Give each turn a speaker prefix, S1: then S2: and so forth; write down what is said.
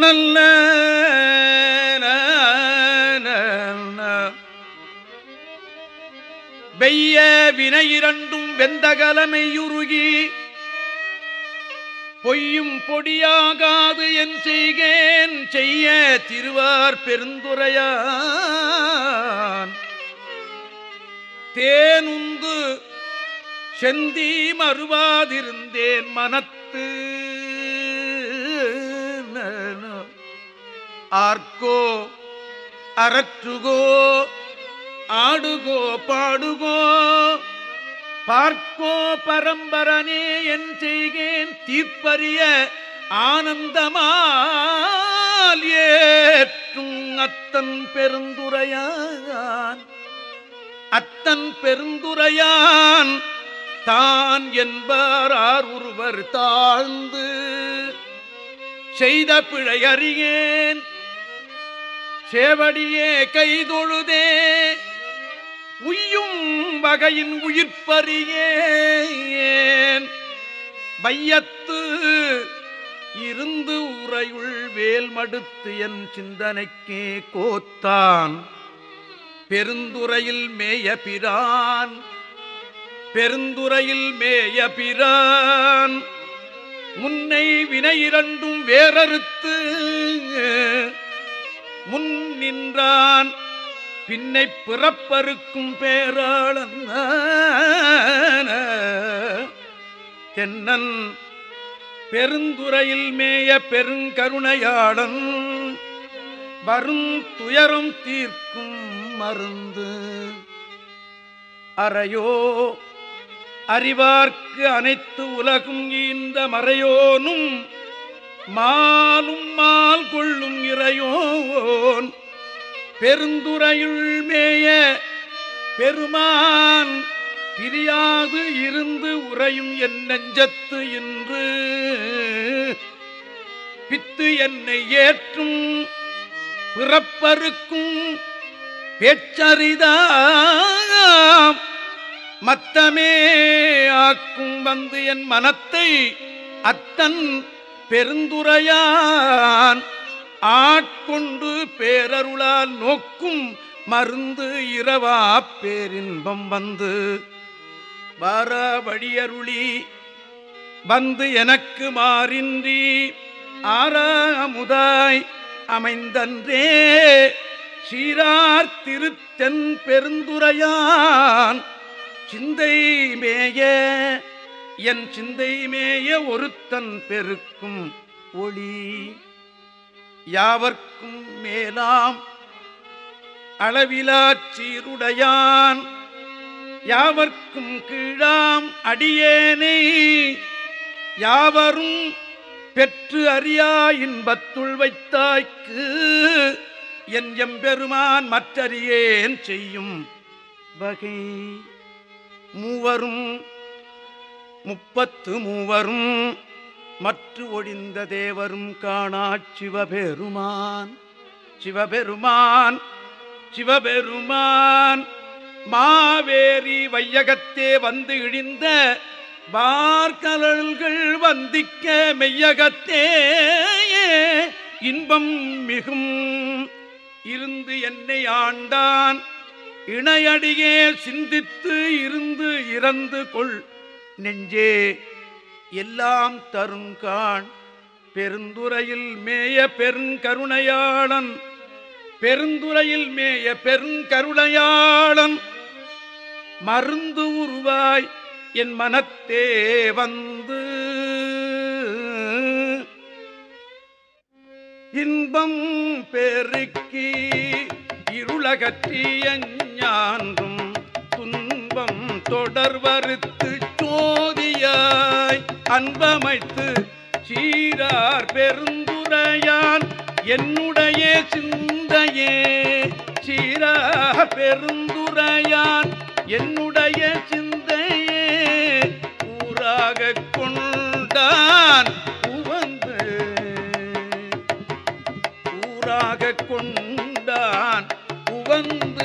S1: நல்ல வெய்ய வினையிரண்டும் வெந்தகலமையுருகி பொய்யும் பொடியாகாது என் செய்கேன் செய்ய திருவார் பெருந்துரையான். தேனுந்து செந்தி மறுவாதிருந்தேன் மனத்து. ஆர்க்கோ அறற்றுகோ ஆடுகோ பாடுகோ. பார்க்கோ பரம்பரனே என் செய்கேன் தீர்ப்பறிய ஆனந்தமால் ஏற்றும் அத்தன் பெருந்துரையான். அத்தன் பெருந்துரையான் தான் என்பார் ஒருவர் தாழ்ந்து செய்த பிழை அறியேன். சேவடியே கைதொழுதே உய்யும் வகையின் உயிர்ப்பறியேன். வையத்து இருந்து உறையுள் வேல் மடுத்து என் சிந்தனைக்கே கோத்தான். பெருந்துறையில் மேய பிரான் பெருந்துறையில் மேய பிரான். முன்னை வினை இரண்டும் வேறறுத்து முன் நின்றான். பின்னை பிறப்பறுக்கும் பேராளன் தென்னன் பெருந்துறையில் மேய பெருங்கருணையாளன். வரும் துயரும் தீர்க்கும் மருந்து. அறையோ அறிவார்க்கு அனைத்து உலகும் ஈந்த மறையோனும் மாலும் மால் கொள்ளும் இறையோன் பெருந்துறையுள் மேய பெருமான் பிரியாது இருந்து உறையும் என் நெஞ்சத்து இன்று. பித்து என்னை ஏற்றும் பிறப்பருக்கும் பேச்சரிதாம். மத்தமே ஆக்கும் வந்து என் மனத்தை அத்தன் பெருந்துரையான் ஆட்கொண்டு பேரருளால் நோக்கும் மருந்து இரவா பேரின்பம் வந்து. வார வழியருளி வந்து எனக்கு மாறின்றி ஆறாமுதாய் அமைந்தன்றே. சீரார் திருத்தென் பெருந்துரையான் சிந்தை மேய என் சிந்தையுமேய ஒருத்தன் பெருக்கும் ஒளி. யாவர்க்கும் மேலாம் அளவிலாச்சீருடையான் யாவர்க்கும் கீழாம் அடியேனை. யாவரும் பெற்று அறியா இன்பத்துள் வைத்தாய்க்கு. என் எம்பெருமான் மற்றறியேன் செய்யும் வகை. மூவரும் முப்பத்து மூவரும் மற்ற ஒழிந்த தேவரும் காணாச் சிவபெருமான். சிவபெருமான் சிவபெருமான் மாவேரி வையகத்தே வந்து இழிந்த பார்க்கலல்கள் வந்திக்க மெய்யகத்தே. இன்பம் மிகும் இருந்து என்னை ஆண்டான். இணையடியே சிந்தித்து இருந்து இறந்து கொள். நெஞ்சே எல்லாம் தருங்கான் பெருந்துறையில் மேய பெருங்கருணையாளன். பெருந்துறையில் மேய பெருங்கருணையாளன். மருந்து உருவாய் என் மனத்தே வந்து. இன்பம் பெருக்கி இருளகற்றிய ஞான்றும் துன்பம் தொடர்வறுத்து சோதியாய் அன்பமைத்து சீரார் பெருந்துரையான். என்னுடைய சிந்தையே சீரார் பெருந்துரையான். என்னுடைய சிந்தையே ஊராக கொண்டான் உவந்து. ஊராக கொண்டான் உவந்து.